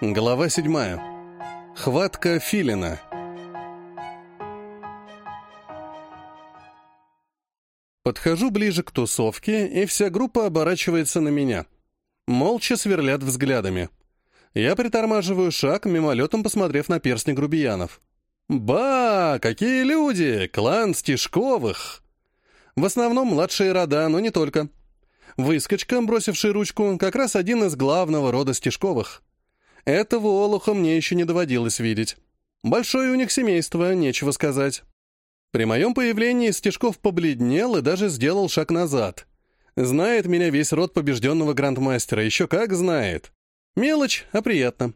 Глава седьмая. Хватка филина. Подхожу ближе к тусовке, и вся группа оборачивается на меня. Молча сверлят взглядами. Я притормаживаю шаг, мимолетом посмотрев на перстни грубиянов. «Ба! Какие люди! Клан Стишковых!» В основном младшие рода, но не только. Выскочка, бросивший ручку, как раз один из главного рода Стишковых. Этого олуха мне еще не доводилось видеть. Большое у них семейство, нечего сказать. При моем появлении Стешков побледнел и даже сделал шаг назад. Знает меня весь род побежденного грандмастера, еще как знает. Мелочь, а приятно.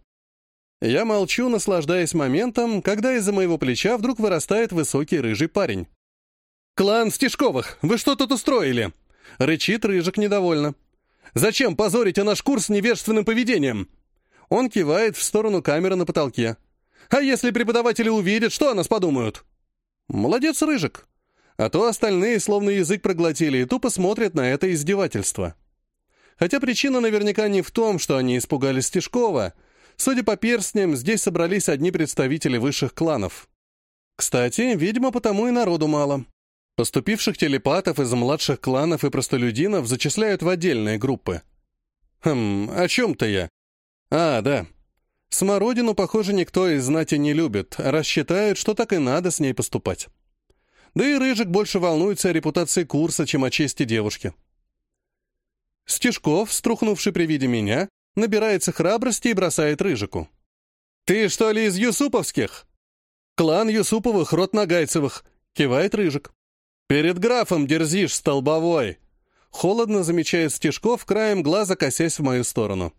Я молчу, наслаждаясь моментом, когда из-за моего плеча вдруг вырастает высокий рыжий парень. «Клан Стешковых, вы что тут устроили?» Рычит Рыжик недовольно. «Зачем позорите наш курс невежественным поведением?» Он кивает в сторону камеры на потолке. «А если преподаватели увидят, что о нас подумают?» «Молодец, Рыжик!» А то остальные словно язык проглотили и тупо смотрят на это издевательство. Хотя причина наверняка не в том, что они испугались Стешкова. Судя по перстням, здесь собрались одни представители высших кланов. Кстати, видимо, потому и народу мало. Поступивших телепатов из младших кланов и простолюдинов зачисляют в отдельные группы. Хм, о чем-то я. А, да. Смородину, похоже, никто из знати не любит, раз считают, что так и надо с ней поступать. Да и Рыжик больше волнуется о репутации курса, чем о чести девушки. Стежков, струхнувший при виде меня, набирается храбрости и бросает Рыжику. «Ты что ли из Юсуповских?» «Клан Юсуповых, род Нагайцевых», — кивает Рыжик. «Перед графом дерзишь, столбовой!» Холодно замечает Стежков, краем глаза косясь в мою сторону.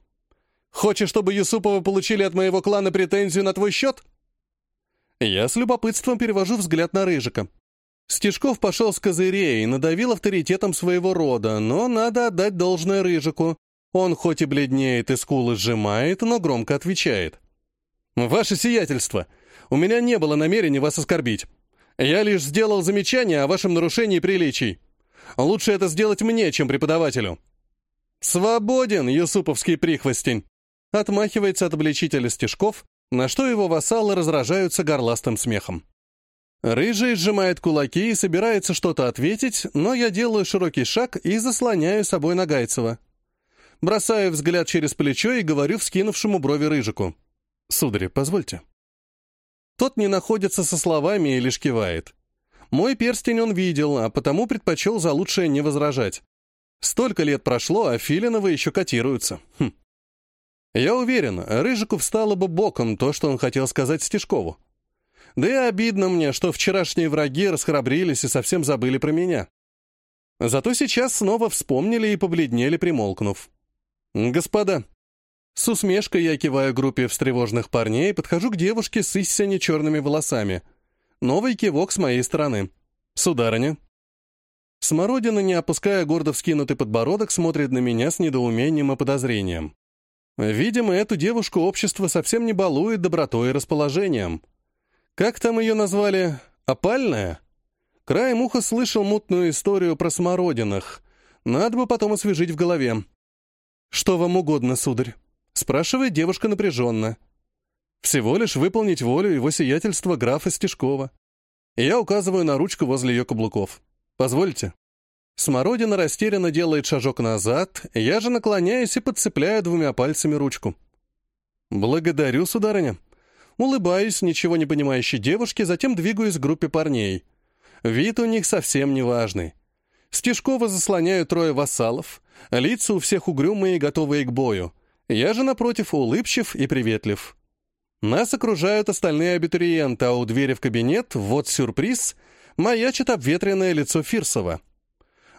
Хочешь, чтобы Юсуповы получили от моего клана претензию на твой счет?» Я с любопытством перевожу взгляд на Рыжика. Стежков пошел с козырей и надавил авторитетом своего рода, но надо отдать должное Рыжику. Он хоть и бледнеет и скулы сжимает, но громко отвечает. «Ваше сиятельство, у меня не было намерения вас оскорбить. Я лишь сделал замечание о вашем нарушении приличий. Лучше это сделать мне, чем преподавателю». «Свободен, юсуповский прихвостень!» Отмахивается от обличителя стежков, на что его вассалы разражаются горластым смехом. Рыжий сжимает кулаки и собирается что-то ответить, но я делаю широкий шаг и заслоняю собой Нагайцева. Бросаю взгляд через плечо и говорю вскинувшему брови Рыжику. «Сударь, позвольте». Тот не находится со словами и лишь кивает. Мой перстень он видел, а потому предпочел за лучшее не возражать. Столько лет прошло, а Филиновы еще котируются. Хм. Я уверен, Рыжику встало бы боком то, что он хотел сказать Стешкову. Да и обидно мне, что вчерашние враги расхрабрились и совсем забыли про меня. Зато сейчас снова вспомнили и побледнели, примолкнув. «Господа!» С усмешкой я киваю группе встревоженных парней и подхожу к девушке с истине черными волосами. Новый кивок с моей стороны. «Сударыня!» Смородина, не опуская гордо вскинутый подбородок, смотрит на меня с недоумением и подозрением. Видимо, эту девушку общество совсем не балует добротой и расположением. Как там ее назвали? Опальная? Краем уха слышал мутную историю про смородинах. Надо бы потом освежить в голове. «Что вам угодно, сударь?» — спрашивает девушка напряженно. «Всего лишь выполнить волю его сиятельства графа Стешкова». Я указываю на ручку возле ее каблуков. «Позвольте». Смородина растерянно делает шажок назад, я же наклоняюсь и подцепляю двумя пальцами ручку. «Благодарю, сударыня». Улыбаюсь, ничего не понимающей девушке, затем двигаюсь к группе парней. Вид у них совсем не важный. Стежкова заслоняют трое вассалов, лица у всех угрюмые и готовые к бою. Я же, напротив, улыбчив и приветлив. Нас окружают остальные абитуриенты, а у двери в кабинет, вот сюрприз, маячит обветренное лицо Фирсова.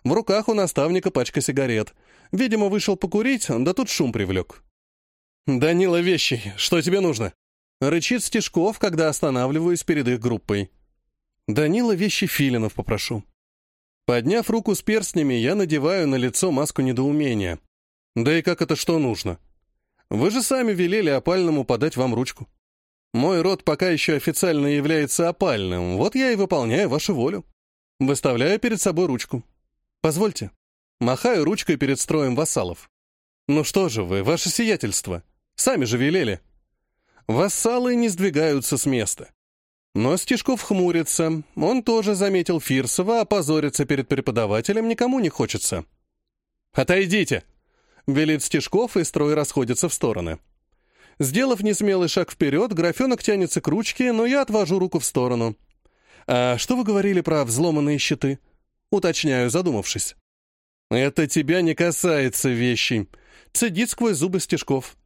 В руках у наставника пачка сигарет. Видимо, вышел покурить, да тут шум привлек. «Данила Вещий, что тебе нужно?» Рычит Стешков, когда останавливаюсь перед их группой. «Данила Вещи Филинов попрошу». Подняв руку с перстнями, я надеваю на лицо маску недоумения. «Да и как это что нужно? Вы же сами велели опальному подать вам ручку. Мой род пока еще официально является опальным, вот я и выполняю вашу волю. Выставляю перед собой ручку. Позвольте. Махаю ручкой перед строем вассалов. Ну что же вы, ваше сиятельство. Сами же велели. Вассалы не сдвигаются с места. Но Стешков хмурится. Он тоже заметил Фирсова, а позориться перед преподавателем никому не хочется. «Отойдите!» — велит Стешков, и строй расходится в стороны. Сделав несмелый шаг вперед, графенок тянется к ручке, но я отвожу руку в сторону. «А что вы говорили про взломанные щиты?» Уточняю, задумавшись. «Это тебя не касается вещи», — цедит сквозь зубы Стешков.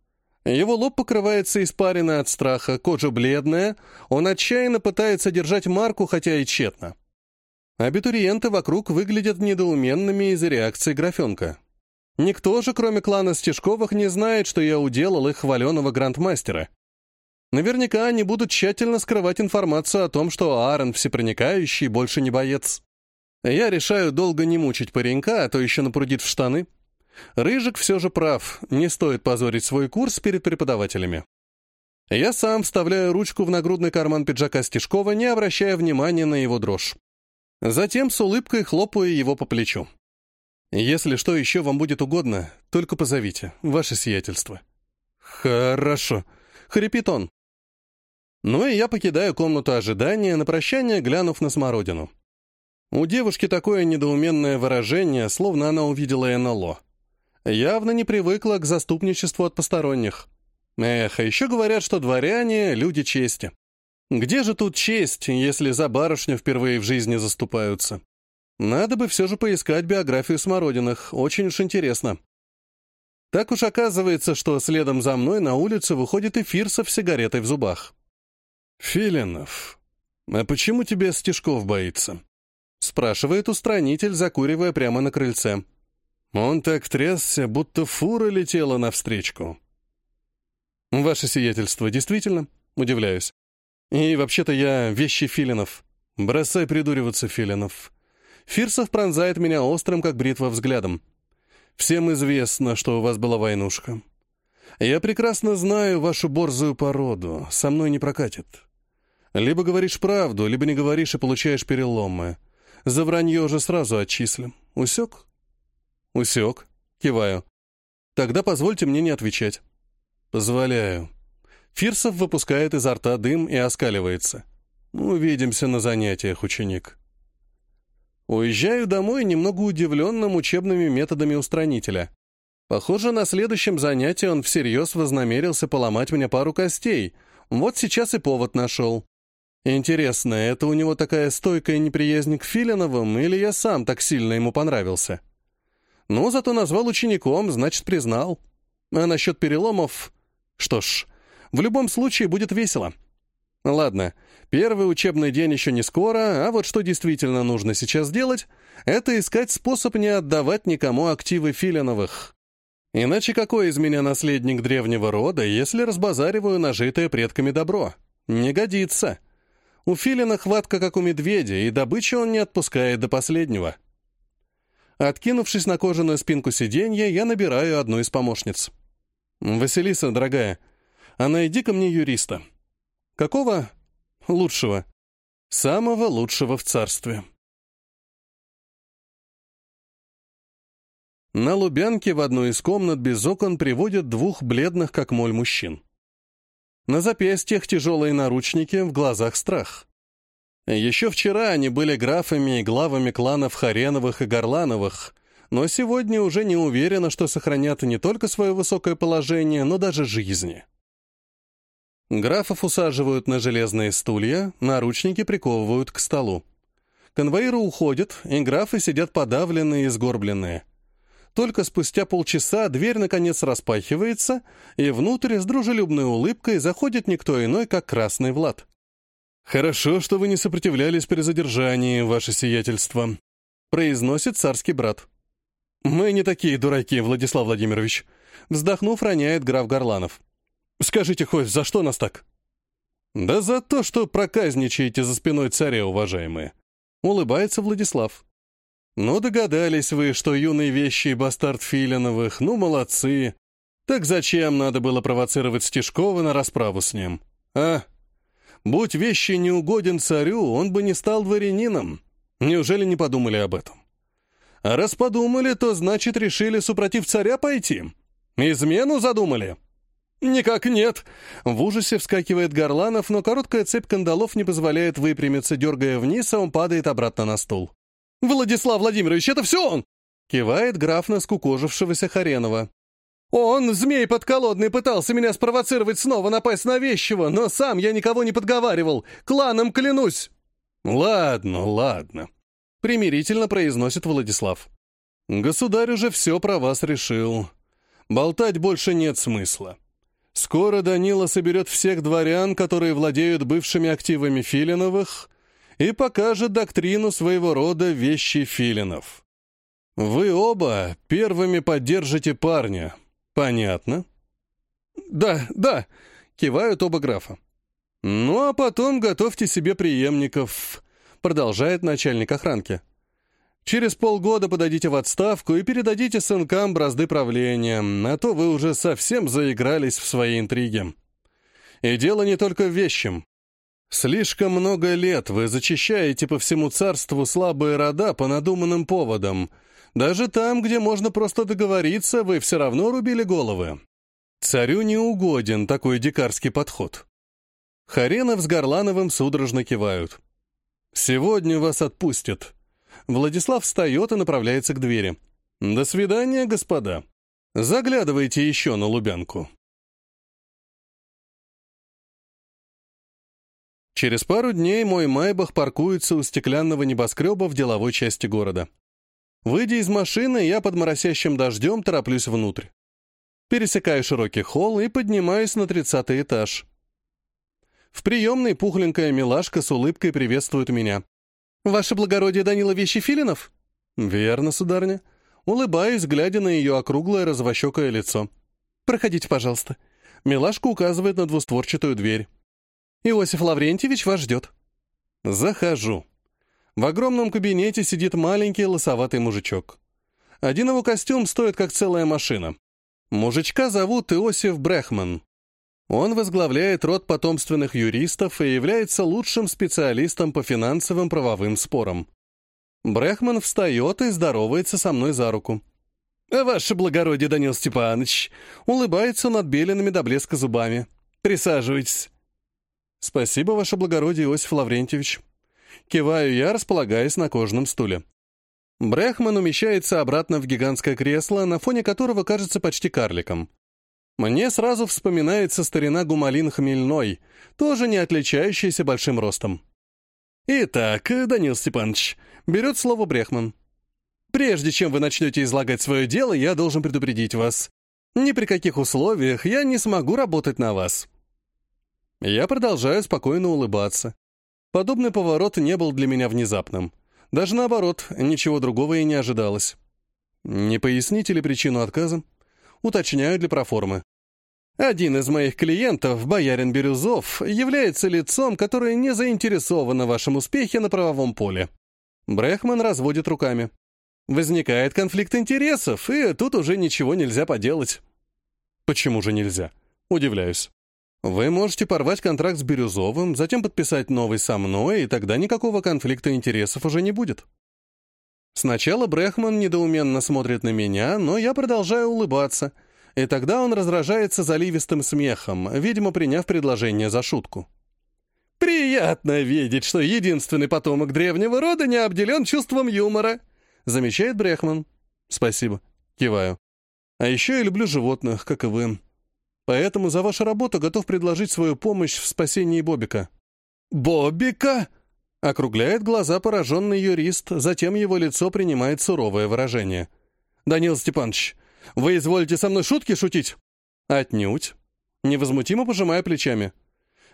Его лоб покрывается испарина от страха, кожа бледная, он отчаянно пытается держать марку, хотя и тщетно. Абитуриенты вокруг выглядят недоуменными из-за реакции графенка. Никто же, кроме клана Стешковых, не знает, что я уделал их хваленого грандмастера. Наверняка они будут тщательно скрывать информацию о том, что Аарон всепроникающий, больше не боец. Я решаю долго не мучить паренька, а то еще напрудит в штаны. Рыжик все же прав, не стоит позорить свой курс перед преподавателями. Я сам вставляю ручку в нагрудный карман пиджака Стешкова, не обращая внимания на его дрожь. Затем с улыбкой хлопаю его по плечу. «Если что еще вам будет угодно, только позовите, ваше сиятельство». «Хорошо», — хрипит он. Ну и я покидаю комнату ожидания, на прощание глянув на смородину. У девушки такое недоуменное выражение, словно она увидела НЛО. Явно не привыкла к заступничеству от посторонних. Эх, а еще говорят, что дворяне — люди чести. Где же тут честь, если за барышню впервые в жизни заступаются? Надо бы все же поискать биографию Смородиных, очень уж интересно. Так уж оказывается, что следом за мной на улицу выходит и Фирсов с сигаретой в зубах. «Филинов, а почему тебе Стешков боится?» Спрашивает устранитель, закуривая прямо на крыльце. Он так трясся, будто фура летела навстречку. «Ваше сиятельство, действительно?» — удивляюсь. «И вообще-то я вещи Филинов. Бросай придуриваться, Филинов». Фирсов пронзает меня острым, как бритва, взглядом. «Всем известно, что у вас была войнушка. Я прекрасно знаю вашу борзую породу, со мной не прокатит. Либо говоришь правду, либо не говоришь и получаешь переломы. За вранье же сразу отчислим. Усек?» «Усек», — киваю. «Тогда позвольте мне не отвечать». «Позволяю». Фирсов выпускает изо рта дым и оскаливается. «Увидимся на занятиях, ученик». Уезжаю домой немного удивленным учебными методами устранителя. Похоже, на следующем занятии он всерьез вознамерился поломать мне пару костей. Вот сейчас и повод нашел. Интересно, это у него такая стойкая неприязнь к Филиновым, или я сам так сильно ему понравился? Ну, зато назвал учеником, значит, признал. А насчет переломов... Что ж, в любом случае будет весело. Ладно, первый учебный день еще не скоро, а вот что действительно нужно сейчас делать, это искать способ не отдавать никому активы Филиновых. Иначе какой из меня наследник древнего рода, если разбазариваю нажитое предками добро? Не годится. У Филина хватка, как у медведя, и добычу он не отпускает до последнего. Откинувшись на кожаную спинку сиденья, я набираю одну из помощниц. «Василиса, дорогая, а найди ко мне юриста». «Какого?» «Лучшего. Самого лучшего в царстве». На Лубянке в одну из комнат без окон приводят двух бледных, как моль, мужчин. На запястьях тяжелые наручники, в глазах страх. Еще вчера они были графами и главами кланов Хареновых и Горлановых, но сегодня уже не уверены, что сохранят не только свое высокое положение, но даже жизни. Графов усаживают на железные стулья, наручники приковывают к столу. Конвоиры уходят, и графы сидят подавленные и сгорбленные. Только спустя полчаса дверь наконец распахивается, и внутрь с дружелюбной улыбкой заходит никто иной, как Красный Влад. «Хорошо, что вы не сопротивлялись при задержании, ваше сиятельство», — произносит царский брат. «Мы не такие дураки, Владислав Владимирович», — вздохнув, роняет граф Горланов. «Скажите хоть, за что нас так?» «Да за то, что проказничаете за спиной царя, уважаемые», — улыбается Владислав. «Ну, догадались вы, что юный вещий бастард Филиновых, ну, молодцы. Так зачем надо было провоцировать Стешкова на расправу с ним? А, Будь вещи неугоден царю, он бы не стал дворянином. Неужели не подумали об этом? А раз подумали, то значит решили супротив царя пойти. Измену задумали. «Никак нет!» В ужасе вскакивает Горланов, но короткая цепь кандалов не позволяет выпрямиться, дергая вниз, а он падает обратно на стул. «Владислав Владимирович, это все он!» Кивает граф на скукожившегося Харенова. «Он, змей подколодный, пытался меня спровоцировать снова напасть на вещего, но сам я никого не подговаривал. Кланом клянусь!» «Ладно, ладно», — примирительно произносит Владислав. «Государь уже все про вас решил. Болтать больше нет смысла. Скоро Данила соберет всех дворян, которые владеют бывшими активами Филиновых, и покажет доктрину своего рода вещи Филинов. Вы оба первыми поддержите парня. Понятно? Да, да, кивают оба графа. Ну а потом готовьте себе преемников, продолжает начальник охранки. Через полгода подадите в отставку и передадите сынкам бразды правления, а то вы уже совсем заигрались в свои интриги. И дело не только в вещем. Слишком много лет вы зачищаете по всему царству слабые рода по надуманным поводам. Даже там, где можно просто договориться, вы все равно рубили головы. Царю не угоден такой дикарский подход. Харенов с Горлановым судорожно кивают. «Сегодня вас отпустят», Владислав встает и направляется к двери. «До свидания, господа. Заглядывайте еще на Лубянку». Через пару дней мой Майбах паркуется у стеклянного небоскреба в деловой части города. Выйдя из машины, я под моросящим дождем тороплюсь внутрь. Пересекаю широкий холл и поднимаюсь на тридцатый этаж. В приемной пухленькая милашка с улыбкой приветствует меня. «Ваше благородие Данила Вещефилинов?» «Верно, сударня». Улыбаюсь, глядя на ее округлое розовощекое лицо. «Проходите, пожалуйста». Милашка указывает на двустворчатую дверь. «Иосиф Лаврентьевич вас ждет». Захожу. В огромном кабинете сидит маленький лосоватый мужичок. Один его костюм стоит как целая машина. Мужичка зовут Иосиф Брехман. Он возглавляет род потомственных юристов и является лучшим специалистом по финансовым правовым спорам. Брехман встает и здоровается со мной за руку. «Ваше благородие, Данил Степанович!» Улыбается над беленными до блеска зубами. «Присаживайтесь». «Спасибо, ваше благородие, Иосиф Лаврентьевич». Киваю я, располагаясь на кожаном стуле. Брехман умещается обратно в гигантское кресло, на фоне которого кажется почти карликом. Мне сразу вспоминается старина Гумалин Хмельной, тоже не отличающийся большим ростом. «Итак, Данил Степанович», — берет слово Брехман. «Прежде чем вы начнете излагать свое дело, я должен предупредить вас. Ни при каких условиях я не смогу работать на вас». Я продолжаю спокойно улыбаться. Подобный поворот не был для меня внезапным. Даже наоборот, ничего другого и не ожидалось. Не поясните ли причину отказа? Уточняю для проформы. Один из моих клиентов, боярин Бирюзов, является лицом, которое не заинтересовано в вашем успехе на правовом поле. Брехман разводит руками. Возникает конфликт интересов, и тут уже ничего нельзя поделать. Почему же нельзя? Удивляюсь. Вы можете порвать контракт с Бирюзовым, затем подписать новый со мной, и тогда никакого конфликта интересов уже не будет. Сначала Брехман недоуменно смотрит на меня, но я продолжаю улыбаться, и тогда он раздражается заливистым смехом, видимо, приняв предложение за шутку. «Приятно видеть, что единственный потомок древнего рода не обделен чувством юмора», замечает Брехман. «Спасибо», киваю. «А еще я люблю животных, как и вы. Поэтому за вашу работу готов предложить свою помощь в спасении Бобика». «Бобика?» Округляет глаза пораженный юрист, затем его лицо принимает суровое выражение. «Данил Степанович, вы изволите со мной шутки шутить?» «Отнюдь». Невозмутимо пожимая плечами.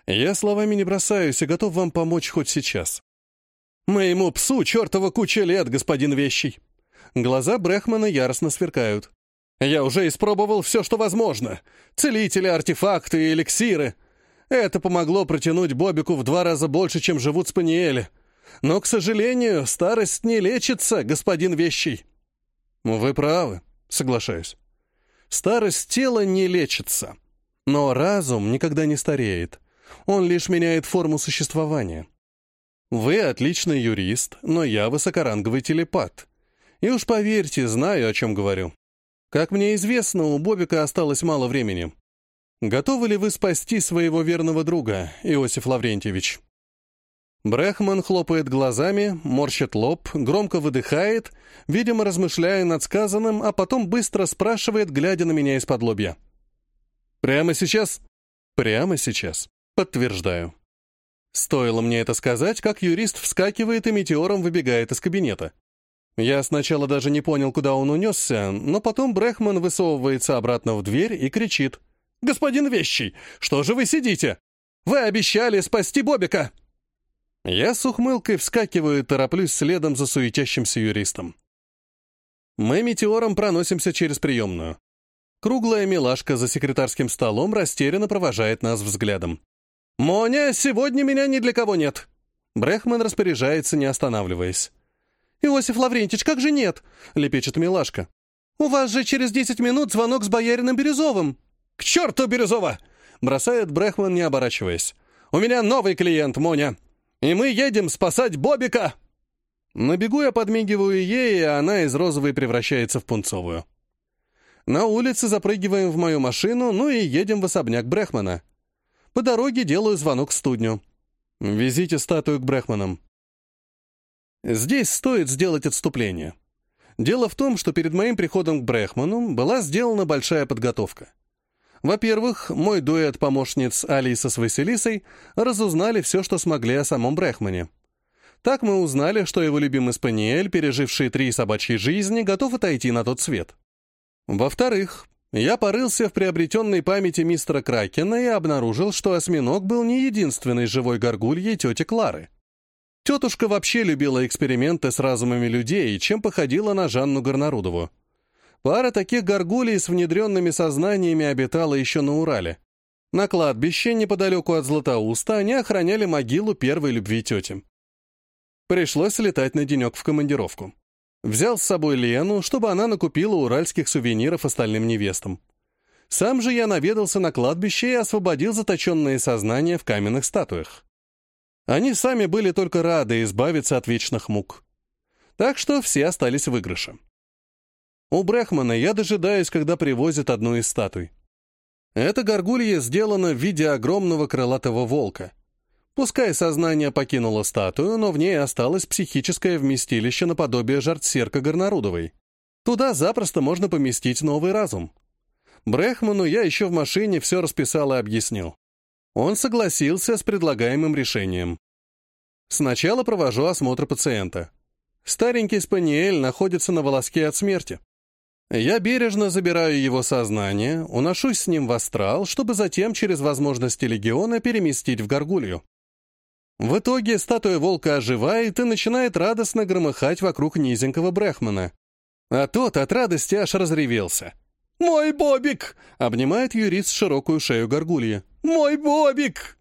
«Я словами не бросаюсь и готов вам помочь хоть сейчас». «Моему псу чертова куча лет, господин Вещий!» Глаза Брехмана яростно сверкают. «Я уже испробовал все, что возможно. Целители, артефакты и эликсиры. Это помогло протянуть Бобику в два раза больше, чем живут спаниели. Но, к сожалению, старость не лечится, господин Вещий. Вы правы, соглашаюсь. Старость тела не лечится. Но разум никогда не стареет. Он лишь меняет форму существования. Вы отличный юрист, но я высокоранговый телепат. И уж поверьте, знаю, о чем говорю. Как мне известно, у Бобика осталось мало времени. Готовы ли вы спасти своего верного друга, Иосиф Лаврентьевич? Брехман хлопает глазами, морщит лоб, громко выдыхает, видимо, размышляя над сказанным, а потом быстро спрашивает, глядя на меня из-под лобья. «Прямо сейчас?» «Прямо сейчас. Подтверждаю». Стоило мне это сказать, как юрист вскакивает и метеором выбегает из кабинета. Я сначала даже не понял, куда он унесся, но потом Брехман высовывается обратно в дверь и кричит. «Господин Вещий, что же вы сидите? Вы обещали спасти Бобика!» Я с ухмылкой вскакиваю и тороплюсь следом за суетящимся юристом. Мы метеором проносимся через приемную. Круглая милашка за секретарским столом растерянно провожает нас взглядом. «Моня, сегодня меня ни для кого нет!» Брехман распоряжается, не останавливаясь. «Иосиф Лаврентич, как же нет?» — лепечет милашка. «У вас же через десять минут звонок с боярином Бирюзовым». «К черту Бирюзова!» — бросает Брехман, не оборачиваясь. «У меня новый клиент, Моня и мы едем спасать Бобика!» На бегу я подмигиваю ей, и она из розовой превращается в пунцовую. На улице запрыгиваем в мою машину, ну и едем в особняк Брехмана. По дороге делаю звонок в студню. «Везите статую к Брехманам». Здесь стоит сделать отступление. Дело в том, что перед моим приходом к Брехману была сделана большая подготовка. Во-первых, мой дуэт помощниц Алиса с Василисой разузнали все, что смогли о самом Брехмане. Так мы узнали, что его любимый спаниель, переживший три собачьи жизни, готов отойти на тот свет. Во-вторых, я порылся в приобретенной памяти мистера Кракена и обнаружил, что осьминог был не единственной живой горгульей тети Клары. Тетушка вообще любила эксперименты с разумами людей, чем походила на Жанну Горнарудову. Пара таких горгулей с внедренными сознаниями обитала еще на Урале. На кладбище, неподалеку от Златоуста, они охраняли могилу первой любви тети. Пришлось летать на денек в командировку. Взял с собой Лену, чтобы она накупила уральских сувениров остальным невестам. Сам же я наведался на кладбище и освободил заточенные сознания в каменных статуях. Они сами были только рады избавиться от вечных мук. Так что все остались в выигрыше. У Брехмана я дожидаюсь, когда привозят одну из статуй. Эта горгулья сделана в виде огромного крылатого волка. Пускай сознание покинуло статую, но в ней осталось психическое вместилище наподобие жартсерка Горнарудовой. Туда запросто можно поместить новый разум. Брехману я еще в машине все расписал и объяснил. Он согласился с предлагаемым решением. Сначала провожу осмотр пациента. Старенький спаниель находится на волоске от смерти. Я бережно забираю его сознание, уношусь с ним в астрал, чтобы затем через возможности легиона переместить в горгулью. В итоге статуя волка оживает и начинает радостно громыхать вокруг низенького Брехмана. А тот от радости аж разревелся. «Мой Бобик!» — обнимает юрист широкую шею горгульи. «Мой Бобик!»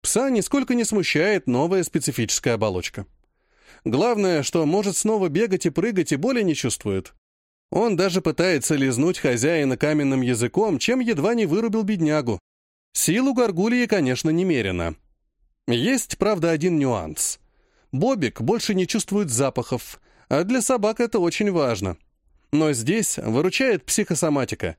Пса нисколько не смущает новая специфическая оболочка. Главное, что может снова бегать и прыгать и боли не чувствует. Он даже пытается лизнуть хозяина каменным языком, чем едва не вырубил беднягу. Силу горгульи, конечно, немерено. Есть, правда, один нюанс. Бобик больше не чувствует запахов, а для собак это очень важно. Но здесь выручает психосоматика.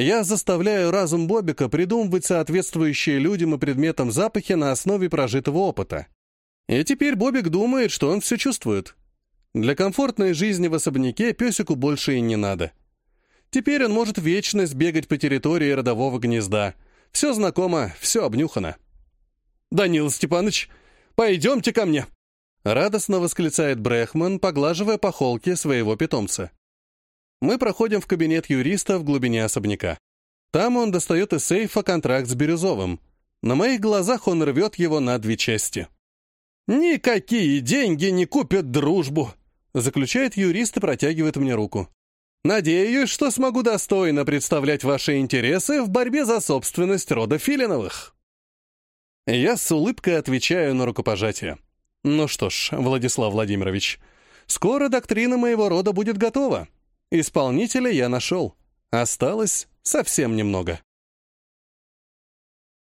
Я заставляю разум Бобика придумывать соответствующие людям и предметам запахи на основе прожитого опыта. И теперь Бобик думает, что он все чувствует. Для комфортной жизни в особняке песику больше и не надо. Теперь он может вечность бегать по территории родового гнезда. Все знакомо, все обнюхано. «Данил Степанович, пойдемте ко мне!» Радостно восклицает Брехман, поглаживая по холке своего питомца. Мы проходим в кабинет юриста в глубине особняка. Там он достает из сейфа контракт с Бирюзовым. На моих глазах он рвет его на две части. «Никакие деньги не купят дружбу!» Заключает юрист и протягивает мне руку. «Надеюсь, что смогу достойно представлять ваши интересы в борьбе за собственность рода Филиновых». Я с улыбкой отвечаю на рукопожатие. «Ну что ж, Владислав Владимирович, скоро доктрина моего рода будет готова. Исполнителя я нашел. Осталось совсем немного».